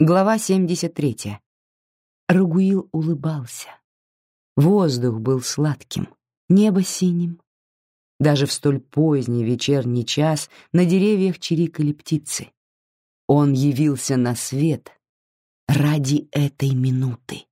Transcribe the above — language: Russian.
Глава 73. Рагуил улыбался. Воздух был сладким, небо синим. Даже в столь поздний вечерний час на деревьях чирикали птицы. Он явился на свет ради этой минуты.